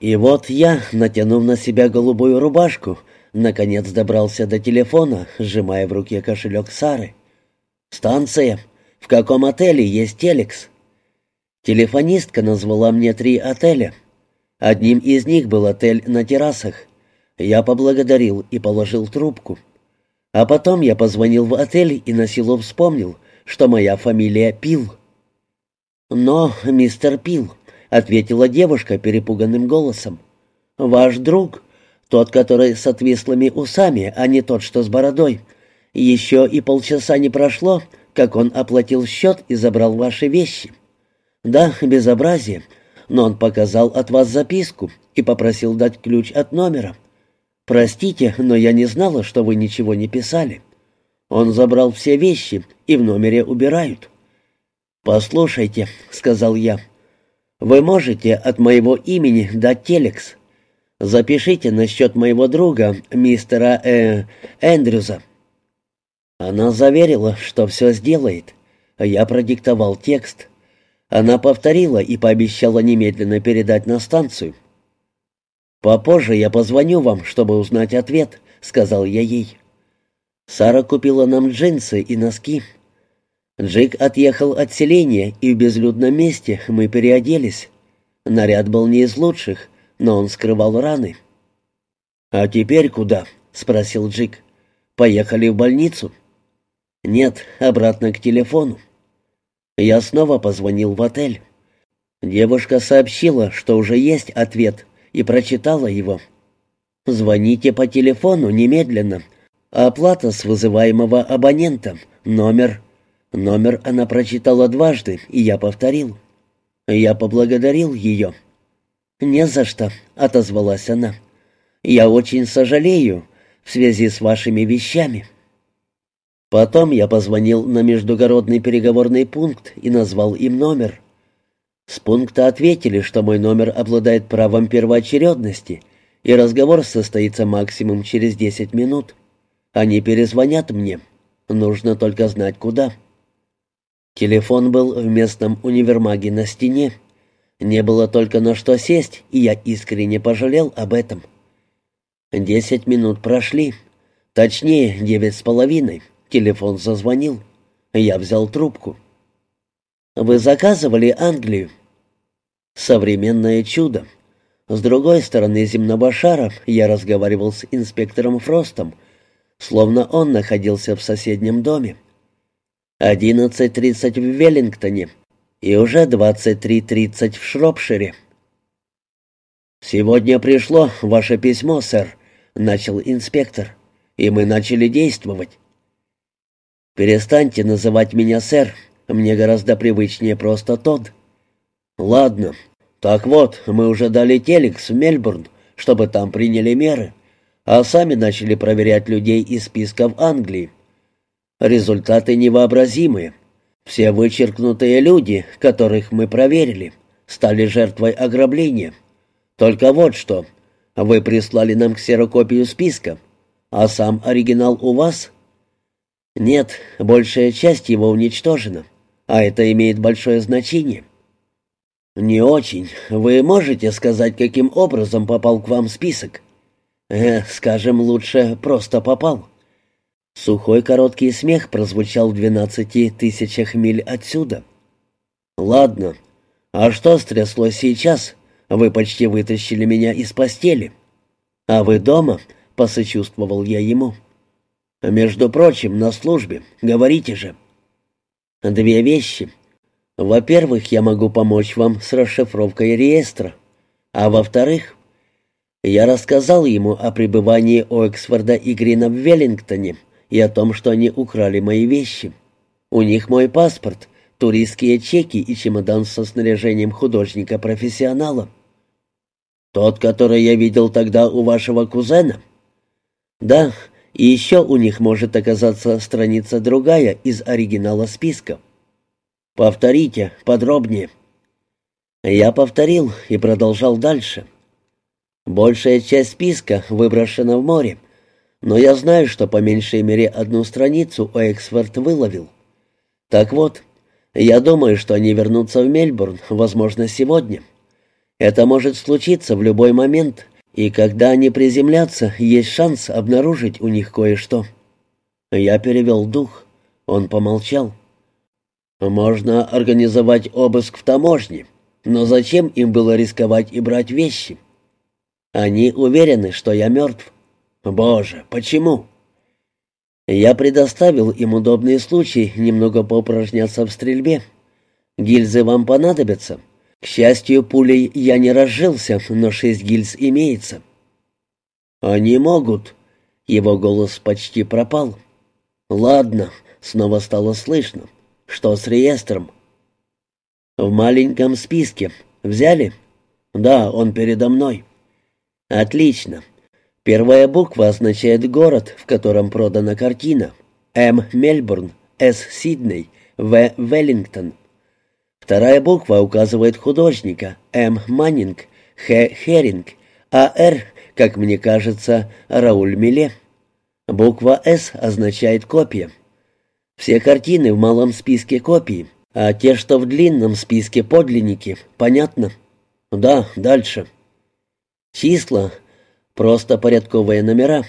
И вот я, натянув на себя голубую рубашку, наконец добрался до телефона, сжимая в руке кошелек Сары. «Станция. В каком отеле есть телекс?» Телефонистка назвала мне три отеля. Одним из них был отель на террасах. Я поблагодарил и положил трубку. А потом я позвонил в отель и на силу вспомнил, что моя фамилия Пил. «Но, мистер Пил», — ответила девушка перепуганным голосом, — «ваш друг, тот, который с отвислыми усами, а не тот, что с бородой, еще и полчаса не прошло, как он оплатил счет и забрал ваши вещи. Да, безобразие, но он показал от вас записку и попросил дать ключ от номера. Простите, но я не знала, что вы ничего не писали. Он забрал все вещи и в номере убирают. «Послушайте», — сказал я, — «вы можете от моего имени дать телекс. Запишите насчет моего друга, мистера э, Эндрюза». Она заверила, что все сделает. Я продиктовал текст. Она повторила и пообещала немедленно передать на станцию. «Попозже я позвоню вам, чтобы узнать ответ», — сказал я ей. Сара купила нам джинсы и носки. Джик отъехал от селения, и в безлюдном месте мы переоделись. Наряд был не из лучших, но он скрывал раны. «А теперь куда?» — спросил Джик. «Поехали в больницу?» «Нет, обратно к телефону». Я снова позвонил в отель. Девушка сообщила, что уже есть ответ, и прочитала его. «Звоните по телефону немедленно. Оплата с вызываемого абонента. Номер...» Номер она прочитала дважды, и я повторил. Я поблагодарил ее. «Не за что», — отозвалась она. «Я очень сожалею в связи с вашими вещами». Потом я позвонил на междугородный переговорный пункт и назвал им номер. С пункта ответили, что мой номер обладает правом первоочередности, и разговор состоится максимум через 10 минут. Они перезвонят мне. Нужно только знать, куда. Телефон был в местном универмаге на стене. Не было только на что сесть, и я искренне пожалел об этом. Десять минут прошли. Точнее, девять с половиной. Телефон зазвонил. Я взял трубку. «Вы заказывали Англию?» «Современное чудо. С другой стороны земного шара я разговаривал с инспектором Фростом, словно он находился в соседнем доме. Одиннадцать тридцать в Веллингтоне и уже двадцать три тридцать в Шропшире. «Сегодня пришло ваше письмо, сэр», — начал инспектор, — «и мы начали действовать. «Перестаньте называть меня сэр. Мне гораздо привычнее просто тот». «Ладно. Так вот, мы уже дали телекс в Мельбурн, чтобы там приняли меры, а сами начали проверять людей из списков Англии. Результаты невообразимые. Все вычеркнутые люди, которых мы проверили, стали жертвой ограбления. Только вот что. Вы прислали нам ксерокопию списка, а сам оригинал у вас — нет, большая часть его уничтожена, а это имеет большое значение. Не очень. Вы можете сказать, каким образом попал к вам список? Э, скажем, лучше просто попал. Сухой короткий смех прозвучал в двенадцати тысячах миль отсюда. Ладно. А что стряслось сейчас? Вы почти вытащили меня из постели. А вы дома? Посочувствовал я ему. — «Между прочим, на службе. Говорите же». «Две вещи. Во-первых, я могу помочь вам с расшифровкой реестра. А во-вторых, я рассказал ему о пребывании Оксфорда и Грина в Веллингтоне и о том, что они украли мои вещи. У них мой паспорт, туристские чеки и чемодан со снаряжением художника-профессионала. Тот, который я видел тогда у вашего кузена?» «Да, и еще у них может оказаться страница другая из оригинала списка. Повторите подробнее. Я повторил и продолжал дальше. Большая часть списка выброшена в море, но я знаю, что по меньшей мере одну страницу Эксфорд выловил. Так вот, я думаю, что они вернутся в Мельбурн, возможно, сегодня. Это может случиться в любой момент, и когда они приземлятся, есть шанс обнаружить у них кое-что. Я перевел дух. Он помолчал. «Можно организовать обыск в таможне, но зачем им было рисковать и брать вещи? Они уверены, что я мертв. Боже, почему?» Я предоставил им удобный случай немного поупражняться в стрельбе. Гильзы вам понадобятся. К счастью, пулей я не разжился, но шесть гильз имеется. Они могут. Его голос почти пропал. Ладно, снова стало слышно. Что с реестром? В маленьком списке. Взяли? Да, он передо мной. Отлично. Первая буква означает город, в котором продана картина. М. Мельбурн, С. Сидней, В. Веллингтон. Вторая буква указывает художника. М. Маннинг, Х. Херинг, а Р, как мне кажется, Рауль Миле. Буква «С» означает копия. Все картины в малом списке копии, а те, что в длинном списке подлинники, понятно? Да, дальше. Числа Просто порядковые номера.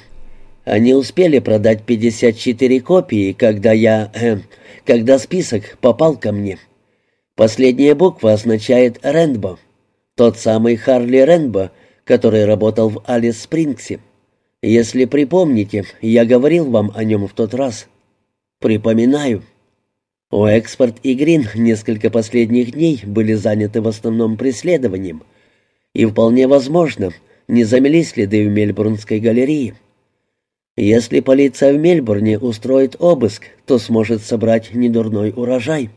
Они успели продать 54 копии, когда я... Э, когда список попал ко мне. Последняя буква означает «Рэндбо». Тот самый Харли Рэндбо, который работал в Алис Спрингсе. Если припомните, я говорил вам о нем в тот раз. Припоминаю. У Экспорт и Грин несколько последних дней были заняты в основном преследованием. И вполне возможно, не замели следы в Мельбурнской галерее. Если полиция в Мельбурне устроит обыск, то сможет собрать недурной урожай.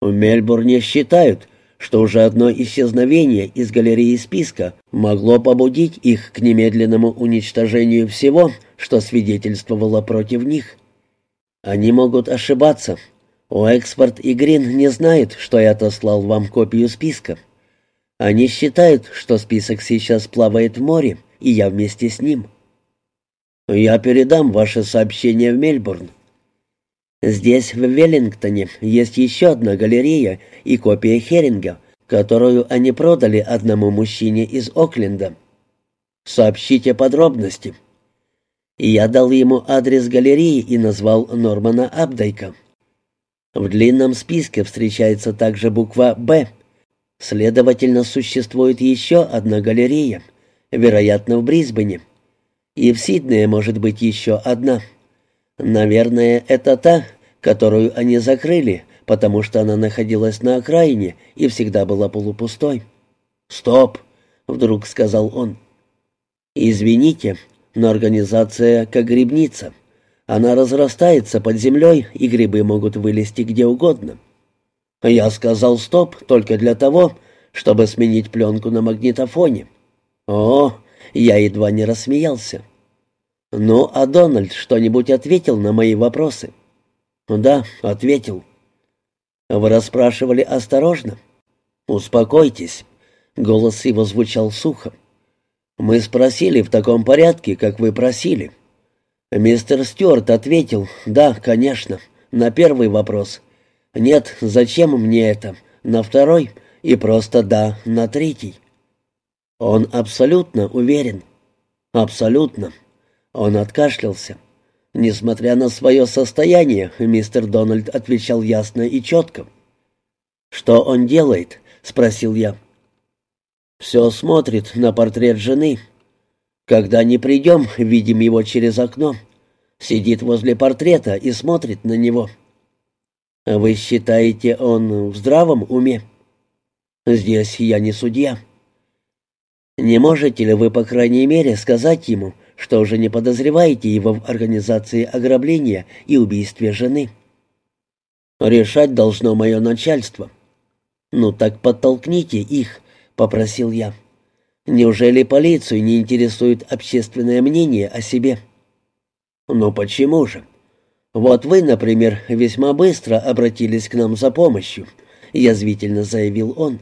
В Мельбурне считают, что уже одно исчезновение из галереи списка могло побудить их к немедленному уничтожению всего, что свидетельствовало против них. Они могут ошибаться. У Экспорт и Грин не знает, что я отослал вам копию списка. Они считают, что список сейчас плавает в море, и я вместе с ним. Я передам ваше сообщение в Мельбурн. Здесь, в Веллингтоне, есть еще одна галерея и копия Херинга, которую они продали одному мужчине из Окленда. Сообщите подробности. Я дал ему адрес галереи и назвал Нормана Абдайка. В длинном списке встречается также буква «Б», Следовательно, существует еще одна галерея, вероятно, в Брисбене. И в Сиднее может быть еще одна. Наверное, это та, которую они закрыли, потому что она находилась на окраине и всегда была полупустой. «Стоп!» — вдруг сказал он. «Извините, но организация как грибница. Она разрастается под землей, и грибы могут вылезти где угодно». Я сказал «стоп» только для того, чтобы сменить пленку на магнитофоне. О, я едва не рассмеялся. Ну, а Дональд что-нибудь ответил на мои вопросы? Да, ответил. Вы расспрашивали осторожно? Успокойтесь. Голос его звучал сухо. Мы спросили в таком порядке, как вы просили. Мистер Стюарт ответил, да, конечно, на первый вопрос — «Нет, зачем мне это?» На второй и просто «да» на третий. Он абсолютно уверен. Абсолютно. Он откашлялся. Несмотря на свое состояние, мистер Дональд отвечал ясно и четко. «Что он делает?» — спросил я. «Все смотрит на портрет жены. Когда не придем, видим его через окно. Сидит возле портрета и смотрит на него. «Вы считаете, он в здравом уме?» «Здесь я не судья». «Не можете ли вы, по крайней мере, сказать ему, что уже не подозреваете его в организации ограбления и убийстве жены?» «Решать должно мое начальство». «Ну так подтолкните их», — попросил я. «Неужели полицию не интересует общественное мнение о себе?» «Ну почему же? «Вот вы, например, весьма быстро обратились к нам за помощью», — язвительно заявил он.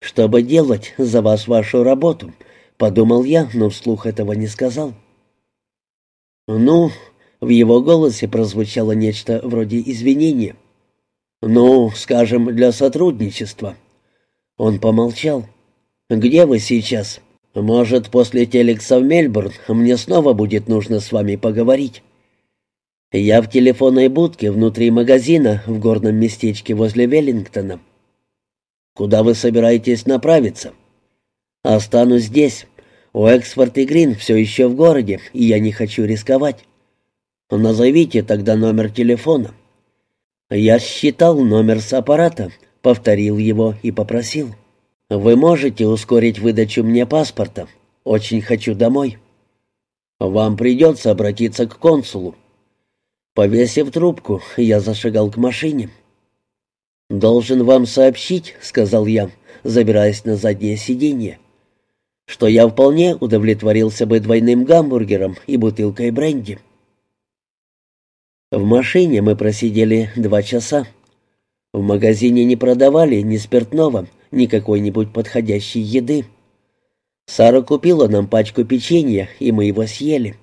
«Чтобы делать за вас вашу работу», — подумал я, но вслух этого не сказал. «Ну», — в его голосе прозвучало нечто вроде извинения. «Ну, скажем, для сотрудничества. Он помолчал. «Где вы сейчас? Может, после телекса в Мельбурн мне снова будет нужно с вами поговорить?» «Я в телефонной будке внутри магазина в горном местечке возле Веллингтона». «Куда вы собираетесь направиться?» «Останусь здесь. У Эксфорд и Грин все еще в городе, и я не хочу рисковать. Назовите тогда номер телефона». Я считал номер с аппарата, повторил его и попросил. «Вы можете ускорить выдачу мне паспорта? Очень хочу домой». «Вам придется обратиться к консулу». Повесив трубку, я зашагал к машине. «Должен вам сообщить», — сказал я, забираясь на заднее сиденье, «что я вполне удовлетворился бы двойным гамбургером и бутылкой бренди». В машине мы просидели два часа. В магазине не продавали ни спиртного, ни какой-нибудь подходящей еды. Сара купила нам пачку печенья, и мы его съели.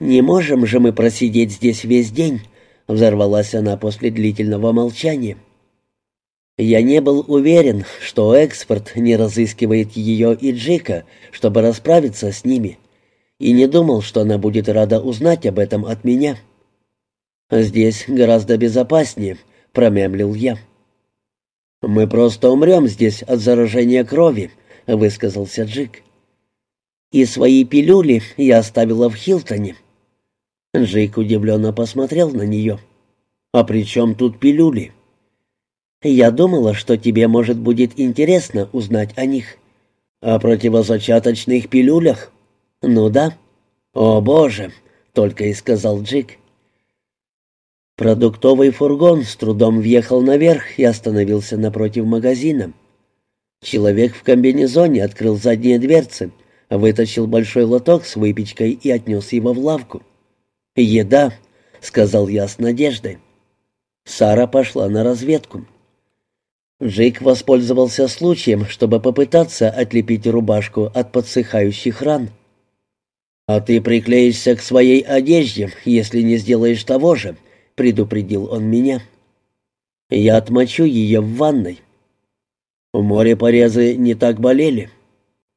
«Не можем же мы просидеть здесь весь день», — взорвалась она после длительного молчания. Я не был уверен, что экспорт не разыскивает ее и Джика, чтобы расправиться с ними, и не думал, что она будет рада узнать об этом от меня. «Здесь гораздо безопаснее», — промямлил я. «Мы просто умрем здесь от заражения крови», — высказался Джик. «И свои пилюли я оставила в Хилтоне». Джик удивленно посмотрел на нее. «А при чем тут пилюли?» «Я думала, что тебе, может, будет интересно узнать о них». «О противозачаточных пилюлях?» «Ну да». «О, Боже!» — только и сказал Джик. Продуктовый фургон с трудом въехал наверх и остановился напротив магазина. Человек в комбинезоне открыл задние дверцы, вытащил большой лоток с выпечкой и отнес его в лавку. «Еда», — сказал я с надеждой. Сара пошла на разведку. Джейк воспользовался случаем, чтобы попытаться отлепить рубашку от подсыхающих ран. «А ты приклеишься к своей одежде, если не сделаешь того же», предупредил он меня. «Я отмочу ее в ванной». «В море порезы не так болели».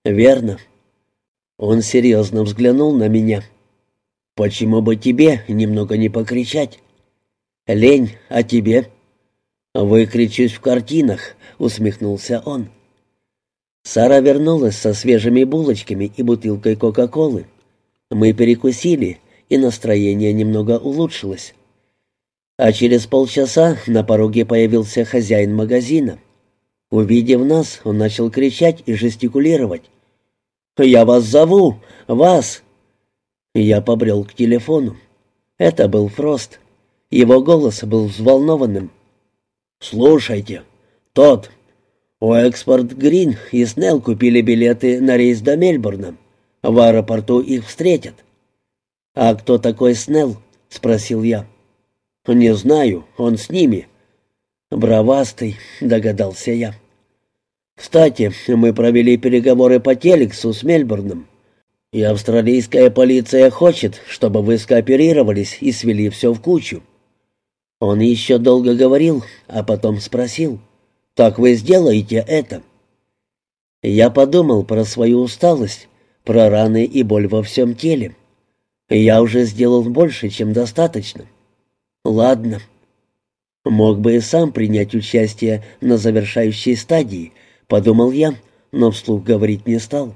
«Верно». Он серьезно взглянул на меня. «Почему бы тебе немного не покричать?» «Лень, а тебе?» «Выкричусь в картинах», — усмехнулся он. Сара вернулась со свежими булочками и бутылкой Кока-Колы. Мы перекусили, и настроение немного улучшилось. А через полчаса на пороге появился хозяин магазина. Увидев нас, он начал кричать и жестикулировать. «Я вас зову! Вас!» Я побрел к телефону. Это был Фрост. Его голос был взволнованным. «Слушайте, тот, у Экспорт Грин и Снелл купили билеты на рейс до Мельбурна. В аэропорту их встретят». «А кто такой Снелл?» — спросил я. «Не знаю, он с ними». «Бравастый», — догадался я. «Кстати, мы провели переговоры по телексу с Мельбурном, и австралийская полиция хочет, чтобы вы скооперировались и свели все в кучу». Он еще долго говорил, а потом спросил, «Так вы сделаете это?» Я подумал про свою усталость, про раны и боль во всем теле. Я уже сделал больше, чем достаточно. Ладно. Мог бы и сам принять участие на завершающей стадии, подумал я, но вслух говорить не стал.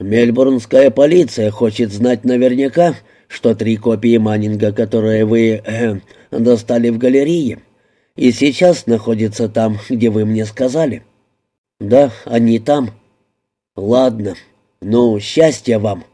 Мельбурнская полиция хочет знать наверняка, что три копии Маннинга, которые вы э, достали в галерее, и сейчас находятся там, где вы мне сказали. Да, они там. Ладно. Ну, счастья вам.